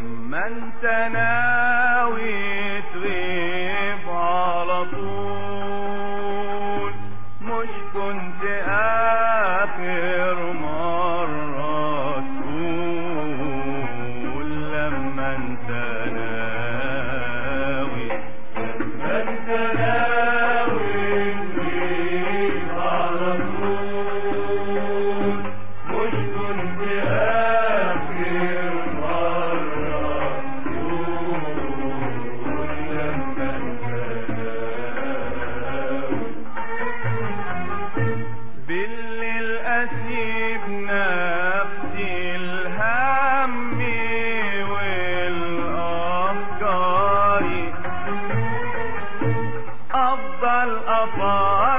لمن تناويت غير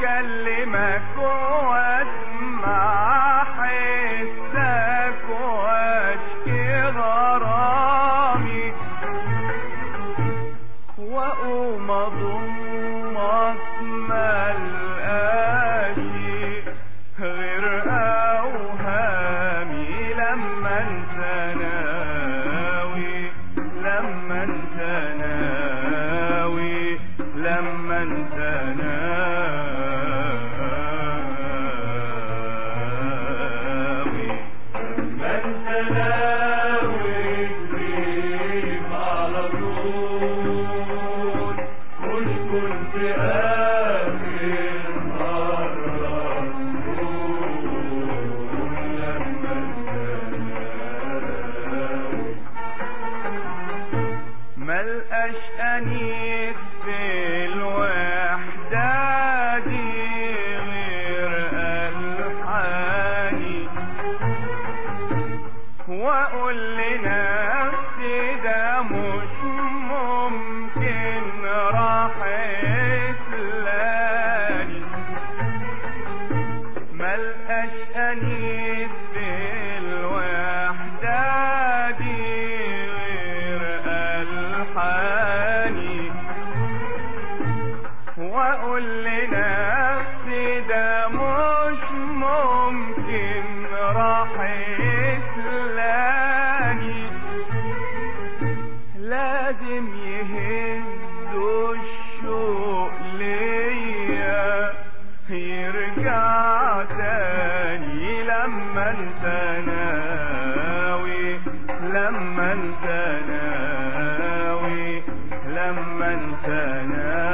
أكلمكم. ثناوي لما ثناوي